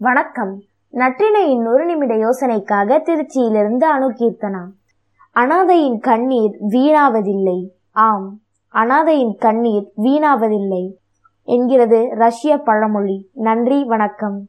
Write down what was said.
வணக்கம். நற்றினையின் ஒரு நிமிட யோசனைக்காக திருச்சியிலிருந்து அணுகீர்த்தனா அனாதையின் கண்ணீர் வீணாவதில்லை. ஆம் அனாதையின் கண்ணீர் வீணாவதில்லை. என்கிறது ரஷ்ய பழமொழி. நன்றி வணக்கம்.